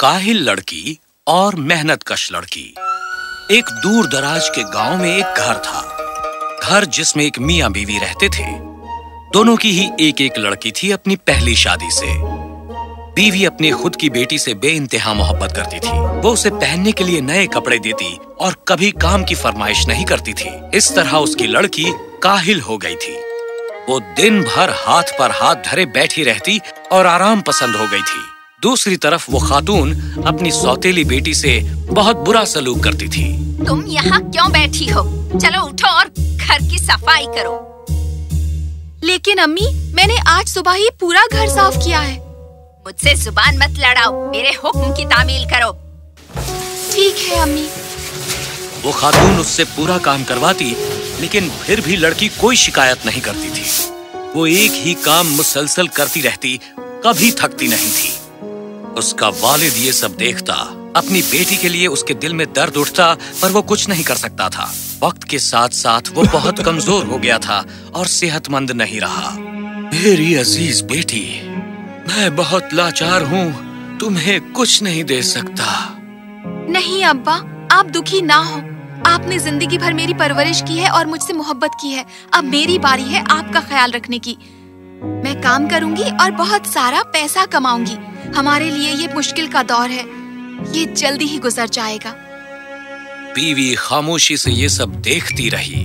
काहिल लड़की और मेहनत कश लड़की। एक दूर दराज के गाँव में एक घर था। घर जिसमें एक मियाँ बीवी रहते थे। दोनों की ही एक एक लड़की थी अपनी पहली शादी से। बीवी अपनी खुद की बेटी से बेइंतहा मोहब्बत करती थी। वो उसे पहनने के लिए नए कपड़े देती और कभी काम की फरमाइश नहीं करती थी। इस तरह उसकी लड़की काहिल हो गई थी। वो दिन भर हाथ पर हाथ धरे बैठी रहती और आराम पसंद हो गई थी। दूसरी तरफ़ वो खातून अपनी सौतेली बेटी से बहुत बुरा सलूक करती थी। तुम यहाँ क्यों बैठी हो? चलो उठो और घर की सफ़ाई करो। लेकिन अम्मी मैंने आज सुबह ही पूरा घर साफ़ किया है। मुझसे ज़ुबान मत लड़ाओ मेरे हुक्म की तामील करो। ठीक है अम्मी। वो खातून उससे पूरा काम करवाती लेकिन फिर भी लड़की कोई शिकायत नहीं करती थी। वो एक ही काम मुसलसल करती रहती कभी थकती नहीं थी। उसका वालिद ये सब देखता, अपनी बेटी के लिए उसके दिल में दर्द उठता, पर वो कुछ नहीं कर सकता था। वक्त के साथ साथ वो बहुत कमज़ोर हो गया था और सेहतमंद नहीं रहा। मेरी अज़ीज़ बेटी, मैं बहुत लाचार हूँ, तुम्हें कुछ नहीं दे सकता। नहीं, अब्बा, आप दुखी ना हो। आपने ज़िंदगी भर मेरी परवरिश की है और मुझसे मोहब्बत की है। अब मेरी बारी है आपका ख्याल रखने की। मैं काम करूँगी और बहुत सारा पैसा कमाऊँगी। हमारे लिए ये मुश्किल का दौर है। ये जल्दी ही गुजर जाएगा। बीवी खामोशी से ये सब देखती रही।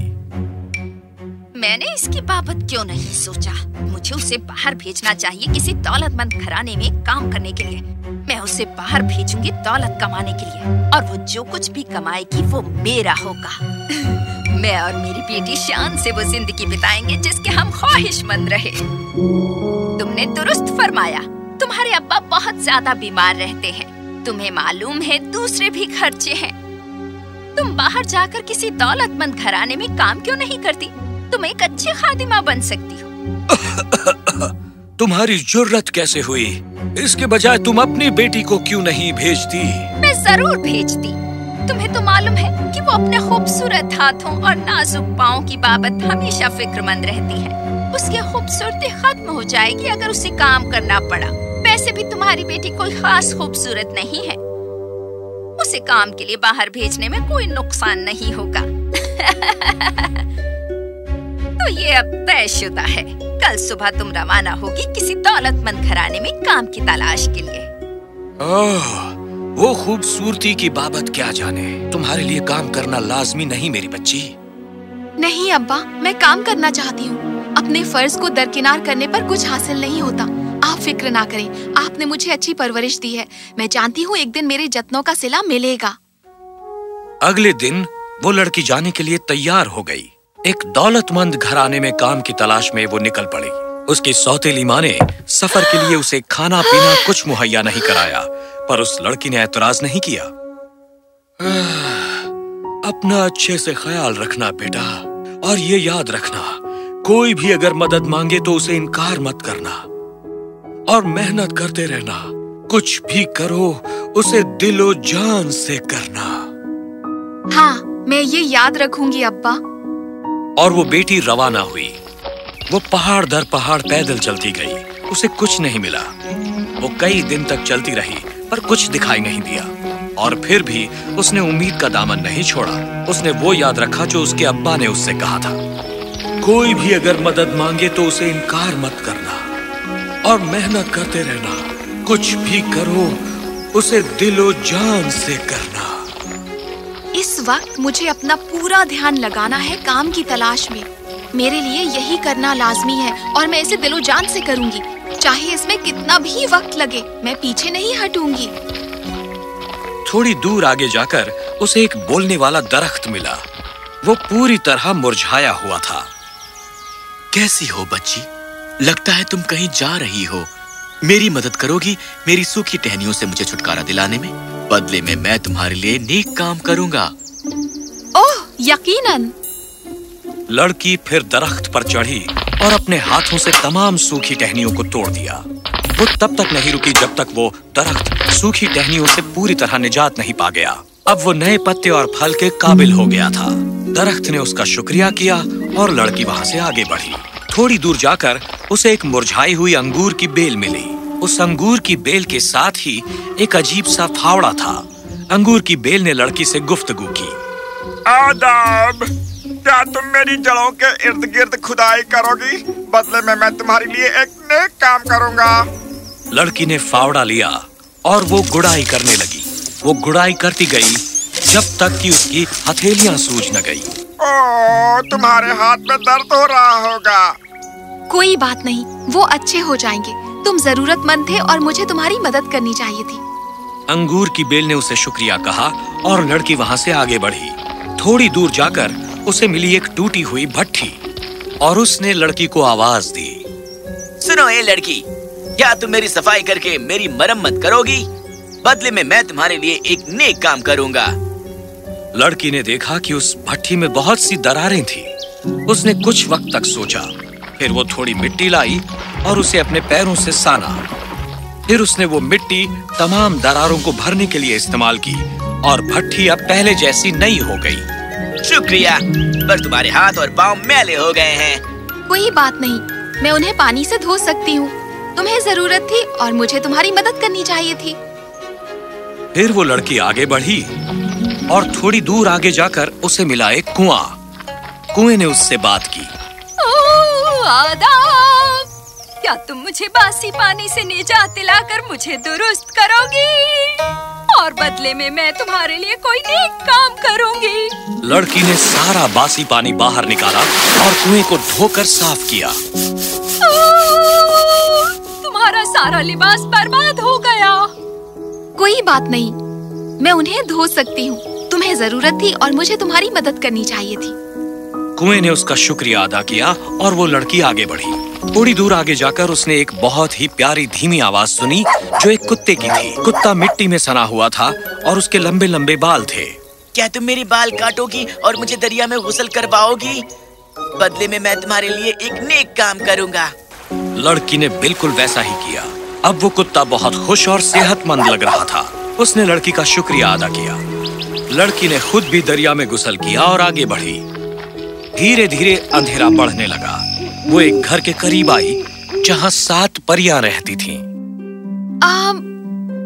मैंने इसकी बाबत क्यों नहीं सोचा? मुझे उसे बाहर भेजना चाहिए किसी दौलतमंद घराने में काम करने के लिए। मैं उसे बाहर भेजूँगी दौलत कमाने के लिए। और वो जो कुछ भी कमाएगी वो मेरा होगा। मैं और मेरी बेटी शान से वो ज़िंदगी बिताएँगे जिसके हम ख्वाहिशमंद रहे। तुमने दुरुस्त फरमाया। तुम्हारे अब्बा बहुत ज़्यादा बीमार रहते हैं। तुम्हें मालूम है दूसरे भी खर्चे हैं। तुम बाहर जाकर किसी दौलतमंद घराने में काम क्यों नहीं करती? तुम एक अच्छी खादिमा बन सकती हो। तुम्हारी जुर्रत कैसे हुई? इसके बजाय तुम अपनी बेटी को क्यों नहीं भेजती? मैं ज़रूर भेजती। तुम्हें तो मालूम है कि वो अपने खूबसूरत हाथों और नाजुक पाँव की बाबत हमेशा फिक्रमंद रहती है। उसकी खूबसूरती खत्म हो जाएगी अगर उसे काम करना पड़ा। वैसे भी तुम्हारी बेटी कोई खास खूबसूरत नहीं है। उसे काम के लिए बाहर भेजने में कोई नुकसान नहीं होगा। तो ये अब तयशुदा है। कल सुबह तुम रवाना होगी किसी दौलतमंद घराने में काम की तलाश के लिए। ओह, वो खूबसूरती की बाबत क्या जाने? तुम्हारे लिए काम करना लाजमी नहीं मेरी बच्ची। नहीं अब्बा मैं काम करना चाहती हूँ। अपने फ़र्ज़ को दरकिनार करने पर कुछ हासिल नहीं होता। आप फ़िक्र ना करें। आपने मुझे अच्छी परवरिश दी है। मैं जानती हूँ एक दिन मेरे जत्नों का सिला मिलेगा। अगले दिन वो लड़की जाने के लिए तैयार हो गई। एक दौलतमंद घराने में काम की तलाश में वो निकल पड़ी। उसकी सौतेली माँ ने सफ़र के लिए उसे खाना पीना कुछ मुहैया नहीं कराया, पर उस लड़की ने ऐतराज नहीं किया। अपना अच्छे से ख्याल रखना बेटा, और ये याद रखना, कोई भी अगर मदद मांगे तो उसे इनकार मत करना। और मेहनत करते रहना। कुछ भी करो उसे दिलो जान से करना। हाँ मैं ये याद रखूँगी अब्बा। और वो बेटी रवाना हुई। वो पहाड़ दर पहाड़ पैदल चलती गई। उसे कुछ नहीं मिला। वो कई दिन तक चलती रही पर कुछ दिखाई नहीं दिया। और फिर भी उसने उम्मीद का दामन नहीं छोड़ा। उसने वो याद रखा जो उसके अब्बा ने उससे कहा था। कोई भी अगर मदद मांगे तो उसे इनकार मत करना। और मेहनत करते रहना। कुछ भी करो उसे दिलो जान से करना। इस वक्त मुझे अपना पूरा ध्यान लगाना है काम की तलाश में। मेरे लिए यही करना लाजमी है और मैं इसे दिलो जान से करूँगी। चाहे इसमें कितना भी वक्त लगे मैं पीछे नहीं हटूँगी। थोड़ी दूर आगे जाकर उसे एक बोलने वाला दरख्त मिला। वो पूरी तरह मुरझाया हुआ था। कैसी हो बच्ची? लगता है तुम कहीं जा रही हो। मेरी मदद करोगी मेरी सूखी टहनियों से मुझे छुटकारा दिलाने में। बदले में मैं तुम्हारे लिए नेक काम करूँगा। ओह यकीनन। लड़की फिर दरख्त पर चढ़ी और अपने हाथों से तमाम सूखी टहनियों को तोड़ दिया। वो तब तक नहीं रुकी जब तक वो दरख्त सूखी टहनियों से पूरी तरह निजात नहीं पा गया। अब वो नए पत्ते और फल के काबिल हो गया था। दरख्त ने उसका शुक्रिया किया और लड़की वहाँ से आगे बढ़ी। थोड़ी दूर जाकर उसे एक मुरझाई हुई अंगूर की बेल मिली। उस अंगूर की बेल के साथ ही एक अजीब सा फावड़ा था। अंगूर की बेल ने लड़की से गुफ्तगू की। आदाब क्या तुम मेरी जड़ों के इर्द गिर्द खुदाई करोगी? बदले में मैं तुम्हारे लिए एक नेक काम करूँगा। लड़की ने फावड़ा लिया और वो गुड़ाई करने लगी। वो गुड़ाई करती गई जब तक कि उसकी हथेलियाँ सूज न गई। ओ तुम्हारे हाथ में दर्द हो रहा होगा। कोई बात नहीं वो अच्छे हो जाएँगे। तुम जरूरतमंद थे और मुझे तुम्हारी मदद करनी चाहिए थी। अंगूर की बेल ने उसे शुक्रिया कहा और लड़की वहाँ से आगे बढ़ी। थोड़ी दूर जाकर उसे मिली एक टूटी हुई भट्ठी और उसने लड़की को आवाज़ दी। सुनो ए लड़की क्या तुम मेरी सफ़ाई करके मेरी मरम्मत करोगी? बदले में मैं तुम्हारे लिए एक नेक काम करूँगा। लड़की ने देखा कि उस भट्टी में बहुत सी दरारें थी। उसने कुछ वक्त तक सोचा। फिर वो थोड़ी मिट्टी लाई और उसे अपने पैरों से साना। फिर उसने वो मिट्टी तमाम दरारों को भरने के लिए इस्तेमाल की और भट्टी अब पहले जैसी नई हो गई। शुक्रिया पर तुम्हारे हाथ और पाँव मैले हो गए हैं। कोई बात नहीं मैं उन्हें पानी से धो सकती हूँ। तुम्हें ज़रूरत थी और मुझे तुम्हारी मदद करनी चाहिए थी। फिर वो लड़की आगे बढ़ी और थोड़ी दूर आगे जाकर उसे मिला एक कुआँ। कुएँ ने उससे बात की। आदाब क्या तुम मुझे बासी पानी से निजात दिलाकर मुझे दुरुस्त करोगी? और बदले में मैं तुम्हारे लिए कोई नेक काम करूँगी। लड़की ने सारा बासी पानी बाहर निकाला और कुएँ को धोकर साफ़ किया। तुम्हारा सारा लिबास बर्बाद हो गया। कोई बात नहीं मैं उन्हें धो सकती हूँ। तुम्हें ज़रूरत थी और मुझे तुम्हारी मदद करनी चाहिए थी। कुएँ ने उसका शुक्रिया अदा किया और वो लड़की आगे बढ़ी। थोड़ी दूर आगे जाकर उसने एक बहुत ही प्यारी धीमी आवाज़ सुनी जो एक कुत्ते की थी। कुत्ता मिट्टी में सना हुआ था और उसके लंबे लंबे बाल थे। क्या तुम मेरे बाल काटोगी और मुझे दरिया में गुसल करवाओगी? बदले में मैं तुम्हारे लिए एक नेक काम करूँगा। लड़की ने बिल्कुल वैसा ही किया। अब वो कुत्ता बहुत खुश और सेहतमंद लग रहा था। उसने लड़की का शुक्रिया अदा किया। लड़की ने खुद भी दरिया में गुसल किया और आगे बढ़ी। धीरे धीरे अंधेरा बढ़ने लगा। वो एक घर के करीब आई, जहाँ सात परियाँ रहती थीं।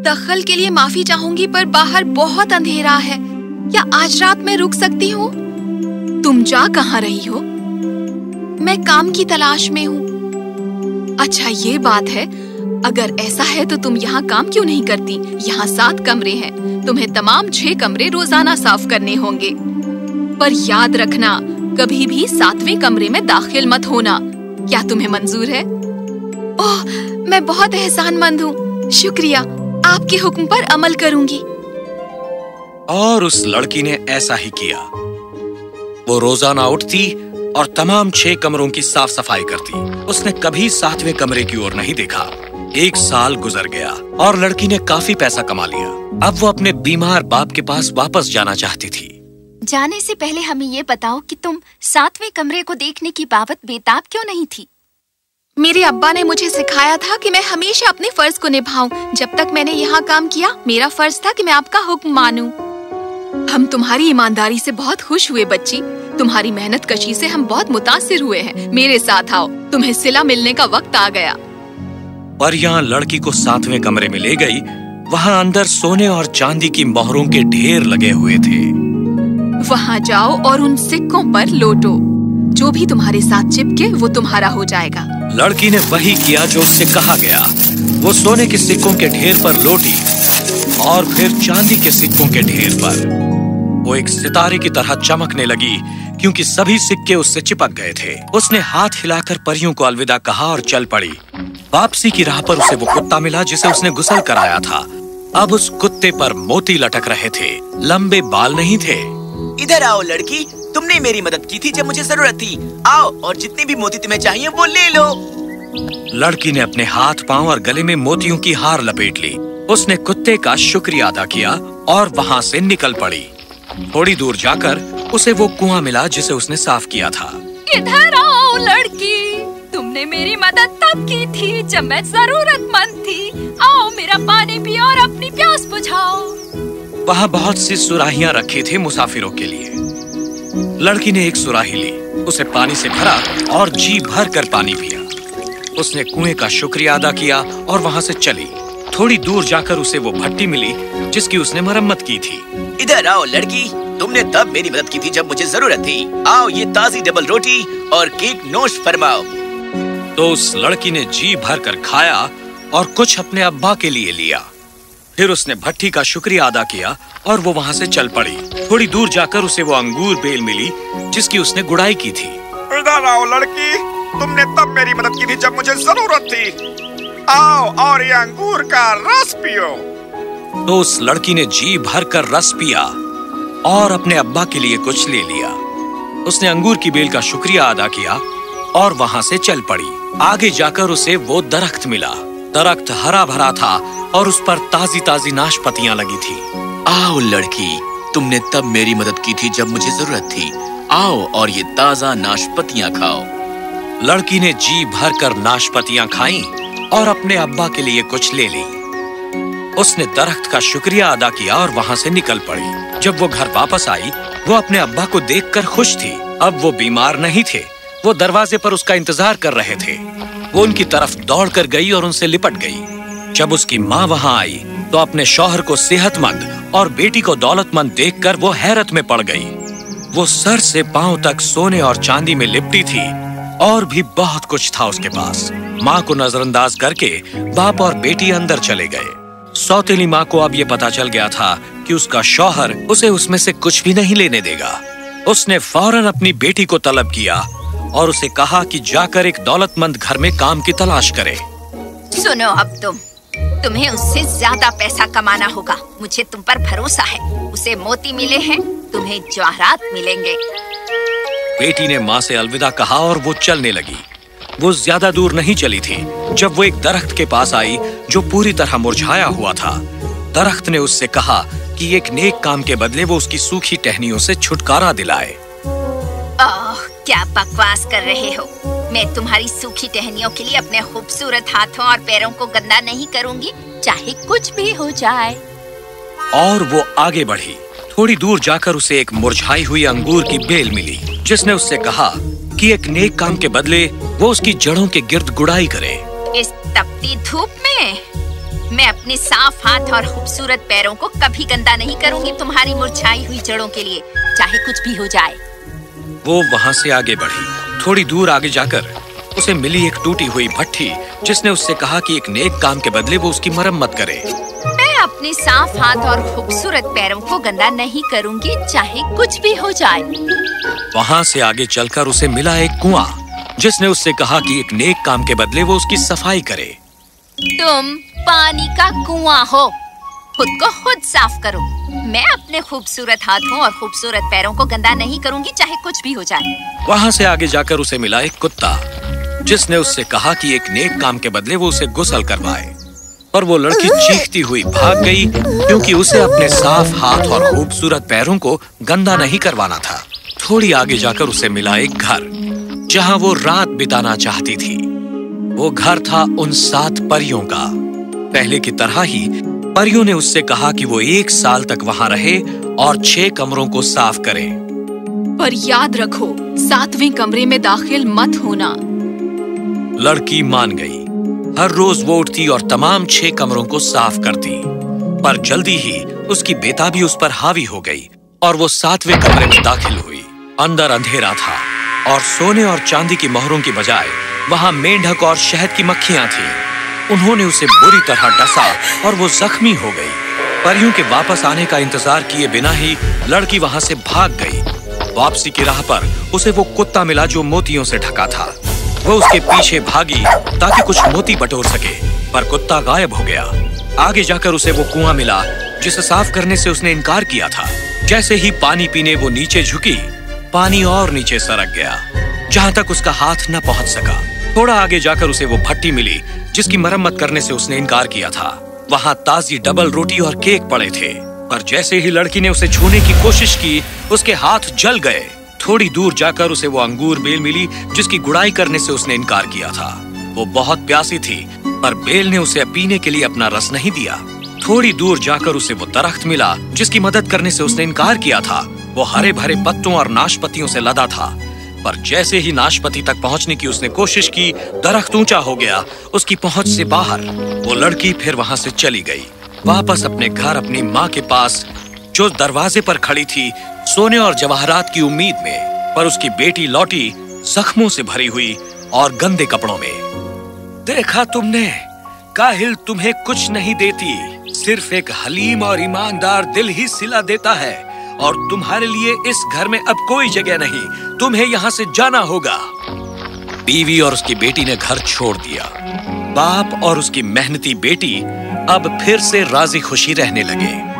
दखल के लिए माफ़ी चाहूँगी, पर बाहर बहुत अंधेरा है। क्या आज रात में रुक सकती हूँ? तुम जा कहाँ रही हो? मैं काम की तलाश में हूँ। अच्छा ये बात है, अगर ऐसा है तो तुम यहाँ काम क्यों नहीं करती? यहाँ सात कमरे हैं। तुम्हें तमाम छह कमरे रोज़ाना साफ़ करने होंगे। पर याद रखना कभी भी सातवें कमरे में दाखिल मत होना। क्या तुम्हें मंजूर है? ओह, मैं बहुत एहसानमंद हूँ। शुक्रिया, आपके हुक्म पर अमल करूँगी। और उस लड़की ने ऐसा ही किया। वो रोज़ाना उठती और तमाम छह कमरों की साफ़ सफ़ाई करती। उसने कभी सातवें कमरे की ओर नहीं देखा। एक साल गुजर गया और लड़की ने काफ़ी पैसा कमा लिया। अब वो अपने बीमार बाप के पास वापस जाना चाहती थी। जाने से पहले हमें ये बताओ कि तुम सातवें कमरे को देखने की बाबत बेताब क्यों नहीं थी? मेरे अब्बा ने मुझे सिखाया था कि मैं हमेशा अपने फ़र्ज़ को निभाऊं। जब तक मैंने यहाँ काम किया मेरा फ़र्ज़ था कि मैं आपका हुक्म मानूं। हम तुम्हारी ईमानदारी से बहुत खुश हुए बच्ची। तुम्हारी मेहनत कशी से हम बहुत मुतासिर हुए हैं। मेरे साथ आओ। तुम्हें सिला मिलने का वक्त आ गया। परियाँ लड़की को सातवें कमरे में ले गई। वहाँ अंदर सोने और चांदी की मोहरों के ढेर लगे हुए थे। वहाँ जाओ और उन सिक्कों पर लोटो। जो भी तुम्हारे साथ चिपके, वो तुम्हारा हो जाएगा। लड़की ने वही किया जो उससे कहा गया। वो सोने के सिक्कों के ढेर पर लोटी और फिर चांदी के सिक्कों के ढेर पर। वो एक सितारे की तरह चमकने लगी, क्योंकि सभी सिक्के उससे चिपक गए थे। उसने हाथ हिलाकर परियों को अलविदा कहा और चल पड़ी। वापसी की राह पर उसे वो कुत्ता मिला, जिसे उसने गुसल कराया था। अब उस कुत्ते पर मोती लटक रहे थे। लंबे बाल नहीं थे। इधर आओ लड़की तुमने मेरी मदद की थी जब मुझे ज़रूरत थी। आओ और जितने भी मोती तुम्हें चाहिए वो ले लो। लड़की ने अपने हाथ पाँव और गले में मोतियों की हार लपेट ली। उसने कुत्ते का शुक्रिया अदा किया और वहाँ से निकल पड़ी। थोड़ी दूर जाकर उसे वो कुआँ मिला जिसे उसने साफ़ किया था। इधर आओ लड़की तुमने मेरी मदद तब की थी जब मैं जरूरतमंद थी। आओ मेरा पानी पियो और अपनी प्यास बुझाओ। वहाँ बहुत सी सुराहियाँ रखी थी मुसाफिरों के लिए। लड़की ने एक सुराही ली उसे पानी से भरा और जी भर कर पानी पिया। उसने कुएँ का शुक्रिया अदा किया और वहाँ से चली। थोड़ी दूर जाकर उसे वो भट्टी मिली जिसकी उसने मरम्मत की थी। इधर आओ लड़की। तुमने तब मेरी मदद की थी जब मुझे ज़रूरत थी। आओ ये ताजी डबल रोटी और केक नोश फरमाओ। तो उस लड़की ने जी भर कर खाया और कुछ अपने अब्बा के लिए लिया। फिर उसने भट्टी का शुक्रिया अदा किया और वो वहाँ से चल पड़ी। थोड़ी दूर जाकर उसे वो अंगूर बेल मिली जिसकी उसने गुड़ाई की थी। इधर आओ लड़की। तुमने तब मेरी मदद की थी जब मुझे ज़रूरत थी। आओ और ये अंगूर का रस पियो। तो उस लड़की ने जी भर कर रस पिया और अपने अब्बा के लिए कुछ ले लिया। उसने अंगूर की बेल का शुक्रिया अदा किया और वहाँ से चल पड़ी। आगे जाकर उसे वो दरख्त मिला। दरख्त हरा भरा था और उस पर ताजी ताजी नाशपतियाँ लगी थी। आओ लड़की, तुमने तब मेरी मदद की थी जब मुझे ज़रूरत थी। आओ और ये ताज़ा नाशपतियाँ खाओ। लड़की ने जी भर कर नाशपतियाँ खाई और अपने अब्बा के लिए कुछ ले ली। उसने दरख्त का शुक्रिया अदा किया और वहाँ से निकल पड़ी। जब वो घर वापस आई, वो अपने अब्बा को देखकर खुश थी। अब वो बीमार नहीं थे। वो दरवाजे पर उसका इंतज़ार कर रहे थे। वो उनकी तरफ़ दौड़ कर गई और उनसे लिपट गई। जब उसकी माँ वहाँ आई तो अपने शौहर को सेहतमंद और बेटी को दौलतमंद देखकर वो हैरत में पड़ गई। वो सर से पाँव तक सोने और चांदी में लिपटी थी, और भी बहुत कुछ था उसके पास। माँ को नजरअंदाज करके बाप और बेटी अंदर चले गए। सौतेली माँ को अब ये पता चल गया था कि उसका शौहर उसे उसमें से कुछ भी नहीं लेने देगा। उसने फ़ौरन अपनी बेटी को तलब किया और उसे कहा कि जाकर एक दौलतमंद घर में काम की तलाश करे। सुनो अब तुम। तुम्हें उससे ज़्यादा पैसा कमाना होगा। मुझे तुम पर भरोसा है। उसे मोती मिले हैं तुम्हें जवाहरात मिलेंगे। बेटी ने माँ से अलविदा कहा और वो चलने लगी। वो ज़्यादा दूर नहीं चली थी जब वो एक दरख्त के पास आई जो पूरी तरह मुरझाया हुआ था। दरख्त ने उससे कहा कि एक नेक काम के बदले वो उसकी सूखी टहनियों से छुटकारा दिलाए। क्या बकवास कर रहे हो? मैं तुम्हारी सूखी टहनियों के लिए अपने खूबसूरत हाथों और पैरों को गंदा नहीं करूँगी चाहे कुछ भी हो जाए। और वो आगे बढ़ी। थोड़ी दूर जाकर उसे एक मुरझाई हुई अंगूर की बेल मिली जिसने उससे कहा कि एक नेक काम के बदले वो उसकी जड़ों के गिर्द गुड़ाई करे। इस तपती धूप में मैं अपने साफ़ हाथ और खूबसूरत पैरों को कभी गंदा नहीं करूँगी तुम्हारी मुरझाई हुई जड़ों के लिए चाहे कुछ भी हो जाए। वो वहाँ से आगे बढ़ी। थोड़ी दूर आगे जाकर उसे मिली एक टूटी हुई भट्टी जिसने उससे कहा कि एक नेक काम के बदले वो उसकी मरम्मत करे। मैं अपने साफ़ हाथ और खूबसूरत पैरों को गंदा नहीं करूँगी चाहे कुछ भी हो जाए। वहाँ से आगे चलकर उसे मिला एक कुआँ जिसने उससे कहा कि एक नेक काम के बदले वो उसकी सफ़ाई करे। तुम पानी का कुआँ हो। खुद को खुद साफ़ करो। मैं अपने खूबसूरत हाथों और खूबसूरत पैरों को गंदा नहीं करूँगी, चाहे कुछ भी हो जाए। वहाँ से आगे जाकर उसे मिला एक कुत्ता, जिसने उससे कहा कि एक नेक काम के बदले वो उसे गुसल करवाए। पर वो लड़की चीखती हुई भाग गई, क्योंकि उसे अपने साफ़ हाथ और खूबसूरत पैरों को गंदा नहीं करवाना था। थोड़ी आगे जाकर उसे मिला एक घर, जहाँ वो रात बिताना चाहती थी। वो घर था उन सात परियों का। पहले की तरह ही परियों ने उससे कहा कि वो एक साल तक वहाँ रहे और छह कमरों को साफ़ करे। पर याद रखो सातवें कमरे में दाखिल मत होना। लड़की मान गई। हर रोज वो उठती और तमाम छह कमरों को साफ़ करती। पर जल्दी ही उसकी बेताबी उस पर हावी हो गई और वो सातवें कमरे में दाखिल हुई। अंदर अंधेरा था और सोने और चांदी की मोहरों की बजाय वहाँ मेंढक और शहद की मक्खियाँ थीं। उन्होंने उसे बुरी तरह डसा और वो जख्मी हो गई। परियों के वापस आने का इंतज़ार किए बिना ही लड़की वहाँ से भाग गई। वापसी की राह पर उसे वो कुत्ता मिला जो मोतियों से ढका था। वो उसके पीछे भागी ताकि कुछ मोती बटोर सके, पर कुत्ता गायब हो गया। आगे जाकर उसे वो कुआँ मिला, जिसे साफ़ करने से उसने इनकार किया था। जैसे ही पानी पीने वो नीचे झुकी, पानी और नीचे सरक गया, जहाँ तक उसका हाथ न पहुँच सका। थोड़ा आगे जाकर उसे वो भट्टी मिली, जिसकी मरम्मत करने से उसने इनकार किया था। वहाँ ताजी डबल रोटी और केक पड़े थे, पर जैसे ही लड़की ने उसे छूने की कोशिश की, उसके हाथ जल गए। थोड़ी दूर जाकर उसे वो अंगूर बेल मिली, जिसकी गुड़ाई करने से उसने इनकार किया था। वो बहुत प्यासी थी, पर बेल ने उसे पीने के लिए अपना रस नहीं दिया। थोड़ी दूर जाकर उसे वो दरख्त मिला, जिसकी मदद करने से उसने इनकार किया था। वो हरे भरे पत्तों और नाशपतियों से लदा था। पर जैसे ही नाशपति तक पहुँचने की उसने कोशिश की, दरख्त ऊँचा हो गया। उसकी पहुँच से बाहर, वो लड़की फिर वहाँ से चली गई। वापस अपने घर अपनी माँ के पास, जो दरवाजे पर खड़ी थी, सोने और जवाहरात की उम्मीद में, पर उसकी बेटी लौटी, जख्मों से भरी हुई और गंदे कपड़ों में। देखा तुमने, काहिल तुम्हें कुछ नहीं देती, सिर्फ़ एक हलीम और ईमानदार दिल ही सिला देता है। और तुम्हारे लिए इस घर में अब कोई जगह नहीं। तुम्हें यहाँ से जाना होगा। बीवी और उसकी बेटी ने घर छोड़ दिया। बाप और उसकी मेहनती बेटी अब फिर से राज़ी खुशी रहने लगे।